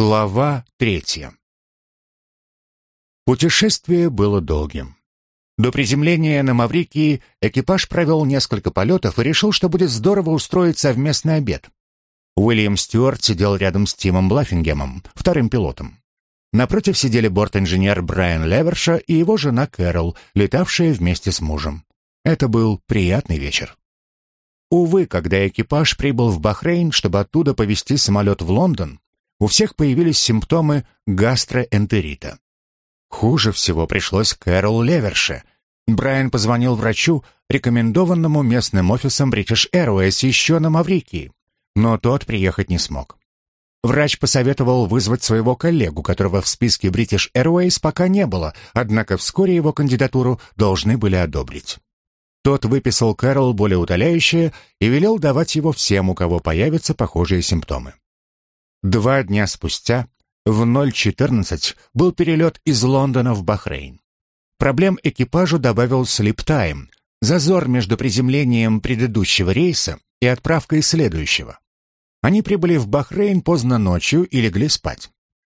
Глава третья. Путешествие было долгим. До приземления на Маврикии экипаж провел несколько полетов и решил, что будет здорово устроить совместный обед. Уильям Стюарт сидел рядом с Тимом Блаффингемом, вторым пилотом. Напротив сидели борт-инженер Брайан Леверша и его жена Кэрол, летавшая вместе с мужем. Это был приятный вечер. Увы, когда экипаж прибыл в Бахрейн, чтобы оттуда повезти самолет в Лондон, у всех появились симптомы гастроэнтерита. Хуже всего пришлось Кэрол Леверше. Брайан позвонил врачу, рекомендованному местным офисом British Airways еще на Маврикии, но тот приехать не смог. Врач посоветовал вызвать своего коллегу, которого в списке British Airways пока не было, однако вскоре его кандидатуру должны были одобрить. Тот выписал Кэрол более утоляющее и велел давать его всем, у кого появятся похожие симптомы. Два дня спустя, в 0.14, был перелет из Лондона в Бахрейн. Проблем экипажу добавил слип-тайм, зазор между приземлением предыдущего рейса и отправкой следующего. Они прибыли в Бахрейн поздно ночью и легли спать.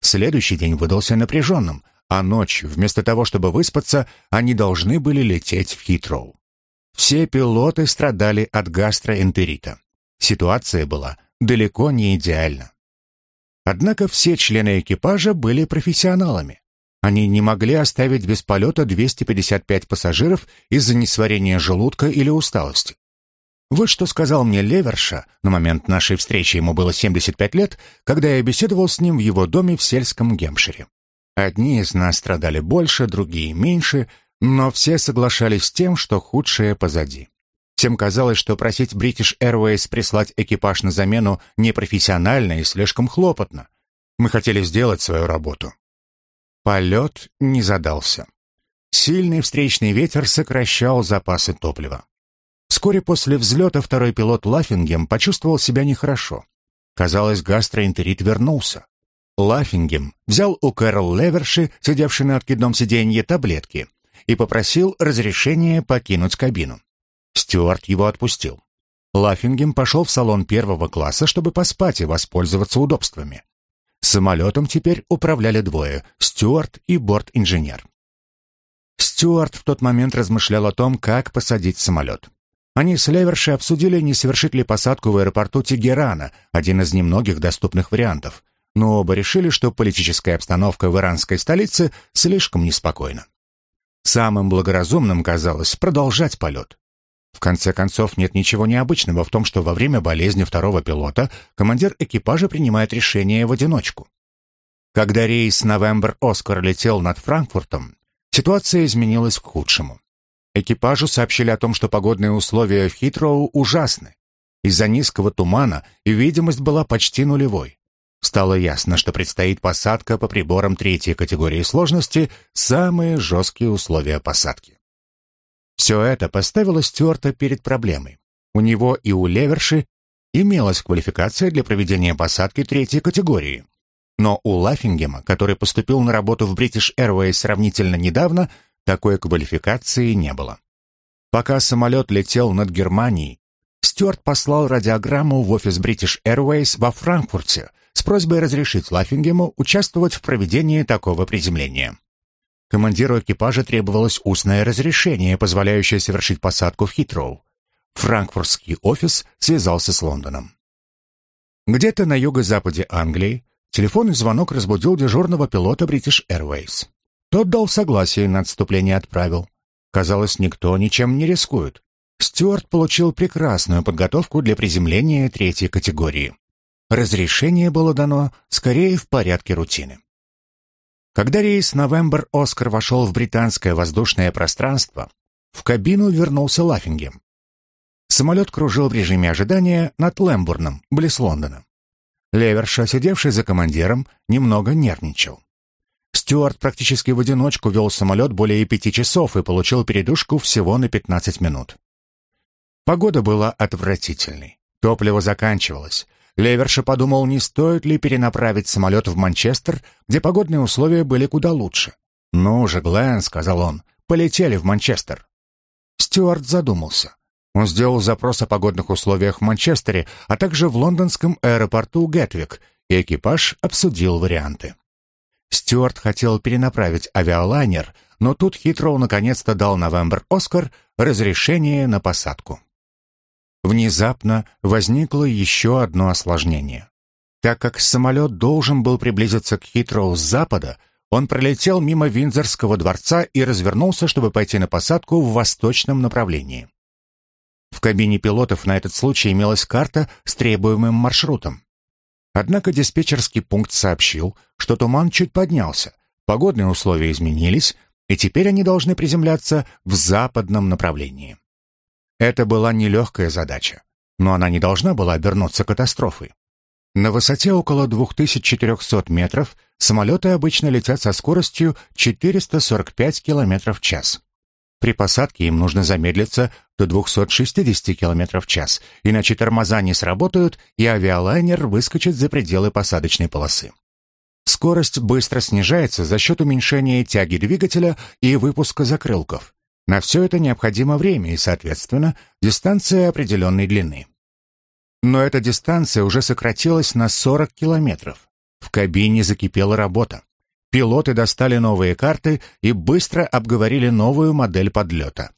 Следующий день выдался напряженным, а ночью, вместо того, чтобы выспаться, они должны были лететь в Хитроу. Все пилоты страдали от гастроэнтерита. Ситуация была далеко не идеальна. Однако все члены экипажа были профессионалами. Они не могли оставить без полета 255 пассажиров из-за несварения желудка или усталости. Вот что сказал мне Леверша, на момент нашей встречи ему было 75 лет, когда я беседовал с ним в его доме в сельском Гемпшире. Одни из нас страдали больше, другие меньше, но все соглашались с тем, что худшее позади. Всем казалось, что просить British Airways прислать экипаж на замену непрофессионально и слишком хлопотно. Мы хотели сделать свою работу. Полет не задался. Сильный встречный ветер сокращал запасы топлива. Вскоре после взлета второй пилот Лаффингем почувствовал себя нехорошо. Казалось, гастроэнтерит вернулся. Лаффингем взял у Кэрол Леверши, сидевшей на откидном сиденье, таблетки и попросил разрешения покинуть кабину. Стюарт его отпустил. Лаффингем пошел в салон первого класса, чтобы поспать и воспользоваться удобствами. Самолетом теперь управляли двое — Стюарт и борт-инженер. Стюарт в тот момент размышлял о том, как посадить самолет. Они с Леверши обсудили, не совершить ли посадку в аэропорту Тегерана, один из немногих доступных вариантов, но оба решили, что политическая обстановка в иранской столице слишком неспокойна. Самым благоразумным казалось продолжать полет. В конце концов, нет ничего необычного в том, что во время болезни второго пилота командир экипажа принимает решение в одиночку. Когда рейс «Новембр Оскар» летел над Франкфуртом, ситуация изменилась к худшему. Экипажу сообщили о том, что погодные условия в Хитроу ужасны. Из-за низкого тумана видимость была почти нулевой. Стало ясно, что предстоит посадка по приборам третьей категории сложности, самые жесткие условия посадки. Все это поставило Стюарта перед проблемой. У него и у Леверши имелась квалификация для проведения посадки третьей категории. Но у Лаффингема, который поступил на работу в British Airways сравнительно недавно, такой квалификации не было. Пока самолет летел над Германией, Стюарт послал радиограмму в офис British Airways во Франкфурте с просьбой разрешить Лаффингему участвовать в проведении такого приземления. Командиру экипажа требовалось устное разрешение, позволяющее совершить посадку в Хитроу. Франкфуртский офис связался с Лондоном. Где-то на юго-западе Англии телефонный звонок разбудил дежурного пилота British Airways. Тот дал согласие на отступление и отправил. Казалось, никто ничем не рискует. Стюарт получил прекрасную подготовку для приземления третьей категории. Разрешение было дано скорее в порядке рутины. Когда рейс «Новембр Оскар» вошел в британское воздушное пространство, в кабину вернулся Лаффингем. Самолет кружил в режиме ожидания над Лэмбурном, близ Лондона. Леверша, сидевший за командиром, немного нервничал. Стюарт практически в одиночку вел самолет более пяти часов и получил передышку всего на 15 минут. Погода была отвратительной. Топливо заканчивалось. Леверша подумал, не стоит ли перенаправить самолет в Манчестер, где погодные условия были куда лучше. «Ну же, Глен», — сказал он, — «полетели в Манчестер». Стюарт задумался. Он сделал запрос о погодных условиях в Манчестере, а также в лондонском аэропорту Гетвик и экипаж обсудил варианты. Стюарт хотел перенаправить авиалайнер, но тут Хитроу наконец-то дал Новембр Оскар разрешение на посадку. Внезапно возникло еще одно осложнение. Так как самолет должен был приблизиться к Хитроу с запада, он пролетел мимо Виндзорского дворца и развернулся, чтобы пойти на посадку в восточном направлении. В кабине пилотов на этот случай имелась карта с требуемым маршрутом. Однако диспетчерский пункт сообщил, что туман чуть поднялся, погодные условия изменились, и теперь они должны приземляться в западном направлении. Это была нелегкая задача, но она не должна была обернуться катастрофой. На высоте около 2400 метров самолеты обычно летят со скоростью 445 км в час. При посадке им нужно замедлиться до 260 км в час, иначе тормоза не сработают, и авиалайнер выскочит за пределы посадочной полосы. Скорость быстро снижается за счет уменьшения тяги двигателя и выпуска закрылков. На все это необходимо время и, соответственно, дистанция определенной длины. Но эта дистанция уже сократилась на 40 километров. В кабине закипела работа. Пилоты достали новые карты и быстро обговорили новую модель подлета.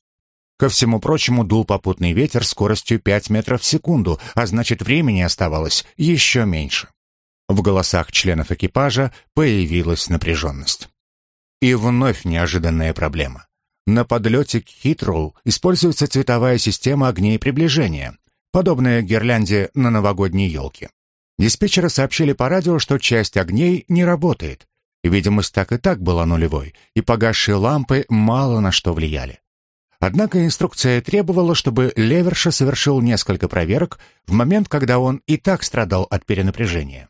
Ко всему прочему дул попутный ветер скоростью 5 метров в секунду, а значит времени оставалось еще меньше. В голосах членов экипажа появилась напряженность. И вновь неожиданная проблема. На подлете к Хитроу используется цветовая система огней приближения, подобная гирлянде на новогодней елке. Диспетчеры сообщили по радио, что часть огней не работает, Видимость так и так была нулевой, и погасшие лампы мало на что влияли. Однако инструкция требовала, чтобы Леверша совершил несколько проверок в момент, когда он и так страдал от перенапряжения.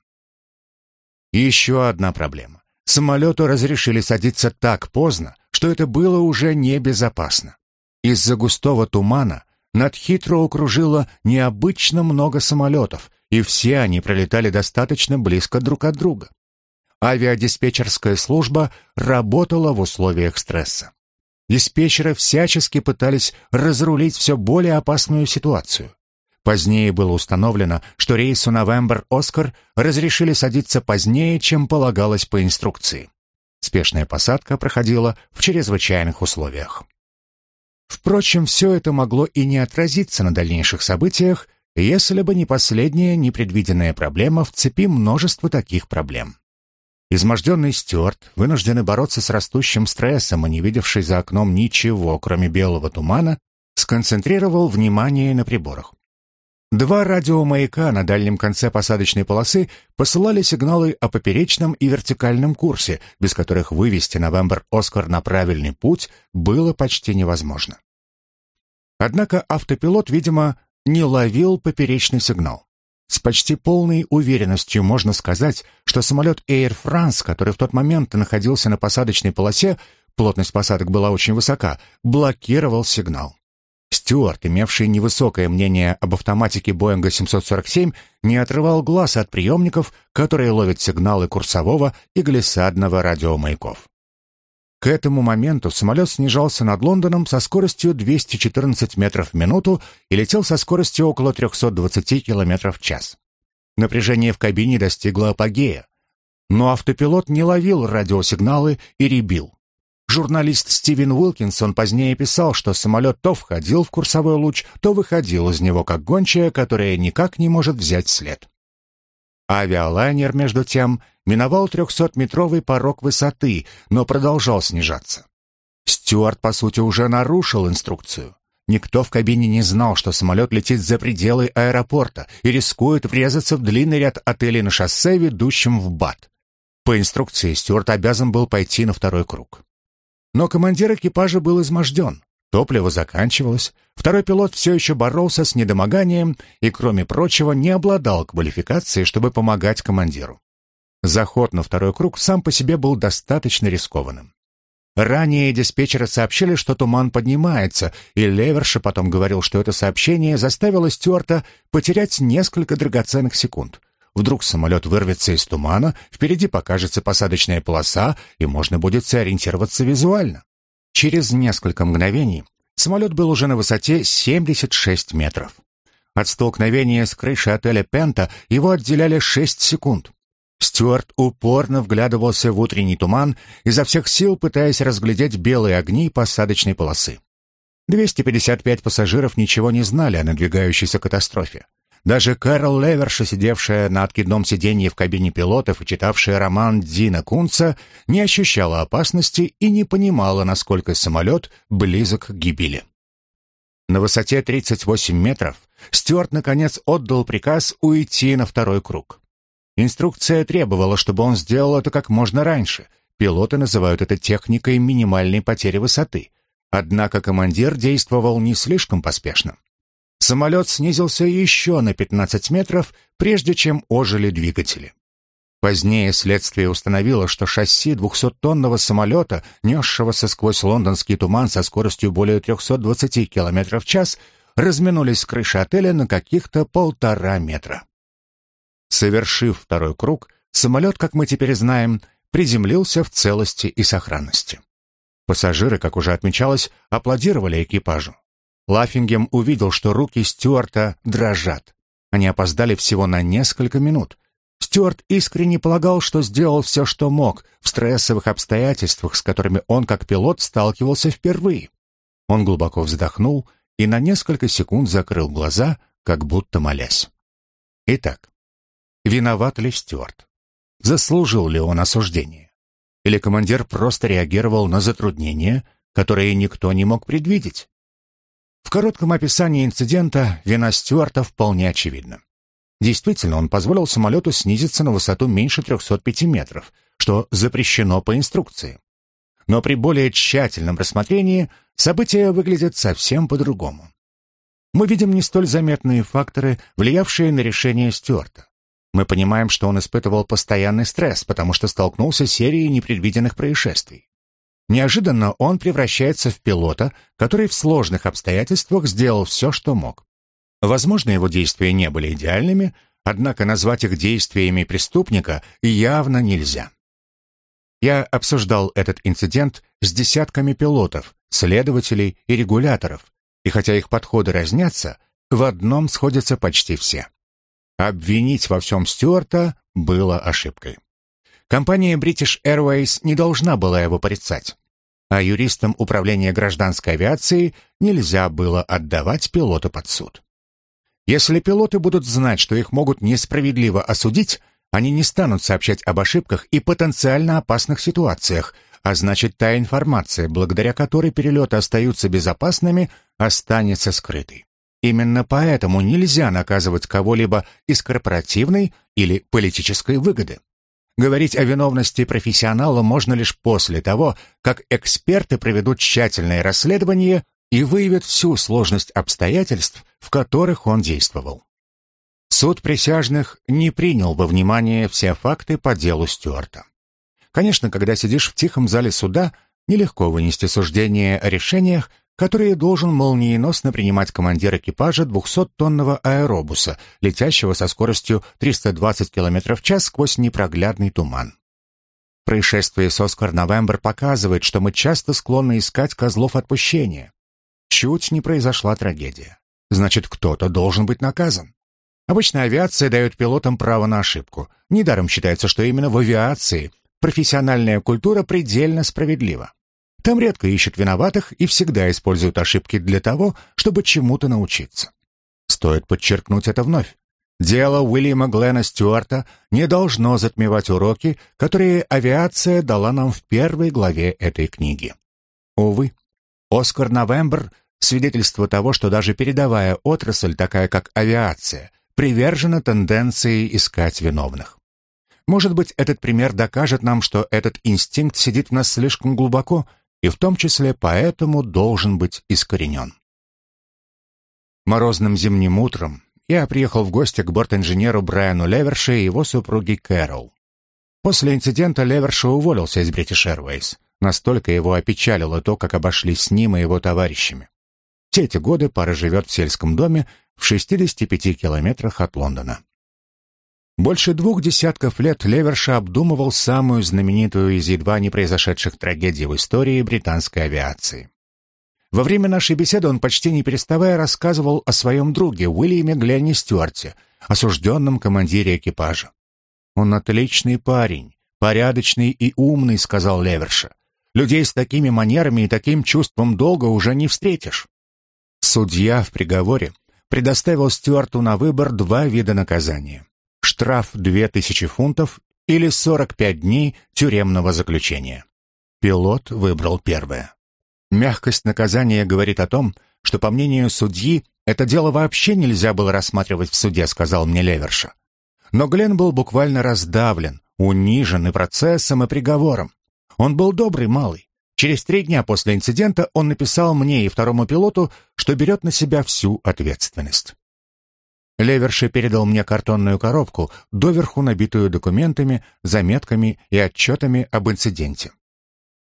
еще одна проблема. Самолету разрешили садиться так поздно, что это было уже небезопасно. Из-за густого тумана над Хитро окружило необычно много самолетов, и все они пролетали достаточно близко друг от друга авиадиспетчерская служба работала в условиях стресса. Диспетчеры всячески пытались разрулить все более опасную ситуацию. Позднее было установлено, что рейсу «Новембр Оскар» разрешили садиться позднее, чем полагалось по инструкции. Спешная посадка проходила в чрезвычайных условиях. Впрочем, все это могло и не отразиться на дальнейших событиях, если бы не последняя непредвиденная проблема в цепи множества таких проблем. Изможденный Стюарт, вынужденный бороться с растущим стрессом и не видевший за окном ничего, кроме белого тумана, сконцентрировал внимание на приборах. Два радиомаяка на дальнем конце посадочной полосы посылали сигналы о поперечном и вертикальном курсе, без которых вывести Новембр Оскар на правильный путь было почти невозможно. Однако автопилот, видимо, не ловил поперечный сигнал. С почти полной уверенностью можно сказать, что самолет Air France, который в тот момент находился на посадочной полосе, плотность посадок была очень высока, блокировал сигнал. Стюарт, имевший невысокое мнение об автоматике Боинга 747, не отрывал глаз от приемников, которые ловят сигналы курсового и глиссадного радиомаяков. К этому моменту самолет снижался над Лондоном со скоростью 214 метров в минуту и летел со скоростью около 320 километров в час. Напряжение в кабине достигло апогея. Но автопилот не ловил радиосигналы и ребил. Журналист Стивен Уилкинсон позднее писал, что самолет то входил в курсовой луч, то выходил из него как гончая, которая никак не может взять след. Авиалайнер, между тем, миновал 300-метровый порог высоты, но продолжал снижаться. Стюарт, по сути, уже нарушил инструкцию. Никто в кабине не знал, что самолет летит за пределы аэропорта и рискует врезаться в длинный ряд отелей на шоссе, ведущем в Бат. По инструкции Стюарт обязан был пойти на второй круг. Но командир экипажа был изможден. Топливо заканчивалось, второй пилот все еще боролся с недомоганием и, кроме прочего, не обладал квалификацией, чтобы помогать командиру. Заход на второй круг сам по себе был достаточно рискованным. Ранее диспетчеры сообщили, что туман поднимается, и Леверша потом говорил, что это сообщение заставило Стюарта потерять несколько драгоценных секунд. Вдруг самолет вырвется из тумана, впереди покажется посадочная полоса, и можно будет сориентироваться визуально. Через несколько мгновений самолет был уже на высоте 76 метров. От столкновения с крышей отеля «Пента» его отделяли 6 секунд. Стюарт упорно вглядывался в утренний туман, изо всех сил пытаясь разглядеть белые огни посадочной полосы. 255 пассажиров ничего не знали о надвигающейся катастрофе. Даже Кэрол Леверша, сидевшая на откидном сиденье в кабине пилотов и читавшая роман Дина Кунца, не ощущала опасности и не понимала, насколько самолет близок к гибели. На высоте 38 метров Стюарт, наконец, отдал приказ уйти на второй круг. Инструкция требовала, чтобы он сделал это как можно раньше. Пилоты называют это техникой минимальной потери высоты. Однако командир действовал не слишком поспешно. Самолет снизился еще на 15 метров, прежде чем ожили двигатели. Позднее следствие установило, что шасси 200-тонного самолета, несшегося сквозь лондонский туман со скоростью более 320 км в час, разминулись с крыши отеля на каких-то полтора метра. Совершив второй круг, самолет, как мы теперь знаем, приземлился в целости и сохранности. Пассажиры, как уже отмечалось, аплодировали экипажу. Лаффингем увидел, что руки Стюарта дрожат. Они опоздали всего на несколько минут. Стюарт искренне полагал, что сделал все, что мог, в стрессовых обстоятельствах, с которыми он как пилот сталкивался впервые. Он глубоко вздохнул и на несколько секунд закрыл глаза, как будто молясь. Итак, виноват ли Стюарт? Заслужил ли он осуждение? Или командир просто реагировал на затруднения, которые никто не мог предвидеть? В коротком описании инцидента вина Стюарта вполне очевидна. Действительно, он позволил самолету снизиться на высоту меньше 305 метров, что запрещено по инструкции. Но при более тщательном рассмотрении события выглядят совсем по-другому. Мы видим не столь заметные факторы, влиявшие на решение Стюарта. Мы понимаем, что он испытывал постоянный стресс, потому что столкнулся с серией непредвиденных происшествий. Неожиданно он превращается в пилота, который в сложных обстоятельствах сделал все, что мог. Возможно, его действия не были идеальными, однако назвать их действиями преступника явно нельзя. Я обсуждал этот инцидент с десятками пилотов, следователей и регуляторов, и хотя их подходы разнятся, в одном сходятся почти все. Обвинить во всем Стюарта было ошибкой. Компания British Airways не должна была его порицать а юристам Управления гражданской авиации нельзя было отдавать пилота под суд. Если пилоты будут знать, что их могут несправедливо осудить, они не станут сообщать об ошибках и потенциально опасных ситуациях, а значит, та информация, благодаря которой перелеты остаются безопасными, останется скрытой. Именно поэтому нельзя наказывать кого-либо из корпоративной или политической выгоды. Говорить о виновности профессионала можно лишь после того, как эксперты проведут тщательное расследование и выявят всю сложность обстоятельств, в которых он действовал. Суд присяжных не принял во внимание все факты по делу Стюарта. Конечно, когда сидишь в тихом зале суда, нелегко вынести суждение о решениях, которые должен молниеносно принимать командир экипажа 200-тонного аэробуса, летящего со скоростью 320 км в час сквозь непроглядный туман. Происшествие с Оскар Новембр показывает, что мы часто склонны искать козлов отпущения. Чуть не произошла трагедия. Значит, кто-то должен быть наказан. Обычно авиация дает пилотам право на ошибку. Недаром считается, что именно в авиации профессиональная культура предельно справедлива. Там редко ищут виноватых и всегда используют ошибки для того, чтобы чему-то научиться. Стоит подчеркнуть это вновь. Дело Уильяма Глена Стюарта не должно затмевать уроки, которые авиация дала нам в первой главе этой книги. Увы, Оскар Новембр — свидетельство того, что даже передовая отрасль, такая как авиация, привержена тенденции искать виновных. Может быть, этот пример докажет нам, что этот инстинкт сидит в нас слишком глубоко — и в том числе поэтому должен быть искоренен. Морозным зимним утром я приехал в гости к бортинженеру Брайану Леверше и его супруге Кэрол. После инцидента Леверша уволился из British Airways. Настолько его опечалило то, как обошлись с ним и его товарищами. Все эти годы пара живет в сельском доме в 65 километрах от Лондона. Больше двух десятков лет Леверша обдумывал самую знаменитую из едва не произошедших трагедий в истории британской авиации. Во время нашей беседы он почти не переставая рассказывал о своем друге Уильяме Гленни Стюарте, осужденном командире экипажа. «Он отличный парень, порядочный и умный», — сказал Леверша. «Людей с такими манерами и таким чувством долга уже не встретишь». Судья в приговоре предоставил Стюарту на выбор два вида наказания. Штраф 2000 фунтов или 45 дней тюремного заключения. Пилот выбрал первое. Мягкость наказания говорит о том, что, по мнению судьи, это дело вообще нельзя было рассматривать в суде, сказал мне Леверша. Но Глен был буквально раздавлен, унижен и процессом, и приговором. Он был добрый малый. Через три дня после инцидента он написал мне и второму пилоту, что берет на себя всю ответственность. Леверши передал мне картонную коробку, доверху набитую документами, заметками и отчетами об инциденте.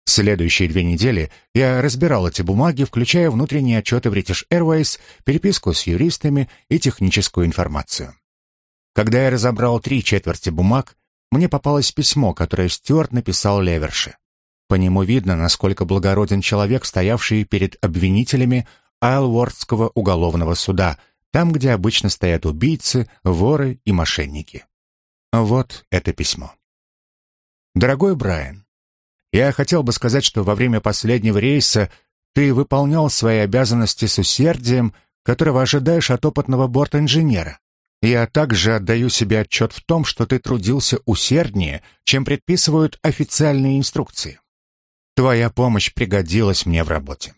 Следующие две недели я разбирал эти бумаги, включая внутренние отчеты British Airways, переписку с юристами и техническую информацию. Когда я разобрал три четверти бумаг, мне попалось письмо, которое Стюарт написал Леверше. По нему видно, насколько благороден человек, стоявший перед обвинителями Айлвордского уголовного суда, там, где обычно стоят убийцы, воры и мошенники. Вот это письмо. Дорогой Брайан, я хотел бы сказать, что во время последнего рейса ты выполнял свои обязанности с усердием, которого ожидаешь от опытного борт-инженера. Я также отдаю себе отчет в том, что ты трудился усерднее, чем предписывают официальные инструкции. Твоя помощь пригодилась мне в работе.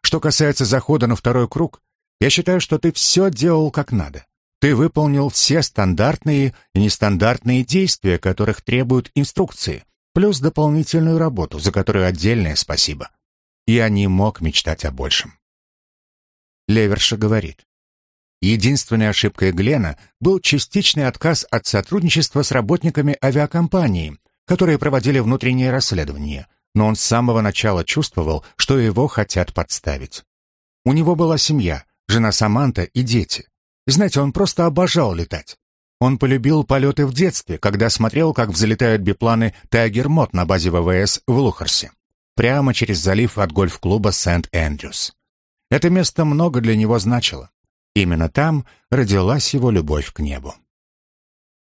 Что касается захода на второй круг, я считаю, что ты все делал как надо. Ты выполнил все стандартные и нестандартные действия, которых требуют инструкции, плюс дополнительную работу, за которую отдельное спасибо. Я не мог мечтать о большем. Леверша говорит. Единственной ошибкой Глена был частичный отказ от сотрудничества с работниками авиакомпании, которые проводили внутреннее расследование, но он с самого начала чувствовал, что его хотят подставить. У него была семья, жена Саманта и дети. Знаете, он просто обожал летать. Он полюбил полеты в детстве, когда смотрел, как взлетают бипланы «Тайгер-Мот» на базе ВВС в Лухарсе, прямо через залив от гольф-клуба Сент-Эндрюс. Это место много для него значило. Именно там родилась его любовь к небу.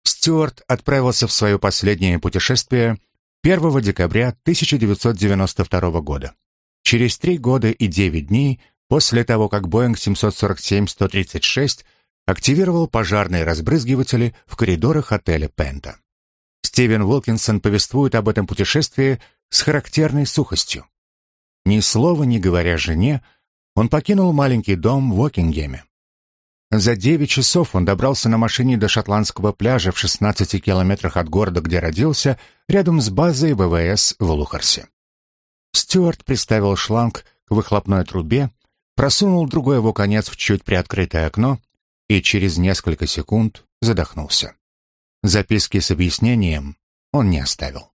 Стюарт отправился в свое последнее путешествие 1 декабря 1992 года. Через три года и девять дней после того, как Боинг 747-136 активировал пожарные разбрызгиватели в коридорах отеля Пента. Стивен Уилкинсон повествует об этом путешествии с характерной сухостью. Ни слова не говоря жене, он покинул маленький дом в Уокингеме. За девять часов он добрался на машине до шотландского пляжа в 16 километрах от города, где родился, рядом с базой ВВС в Лухарсе. Стюарт приставил шланг к выхлопной трубе, просунул другой его конец в чуть приоткрытое окно и через несколько секунд задохнулся. Записки с объяснением он не оставил.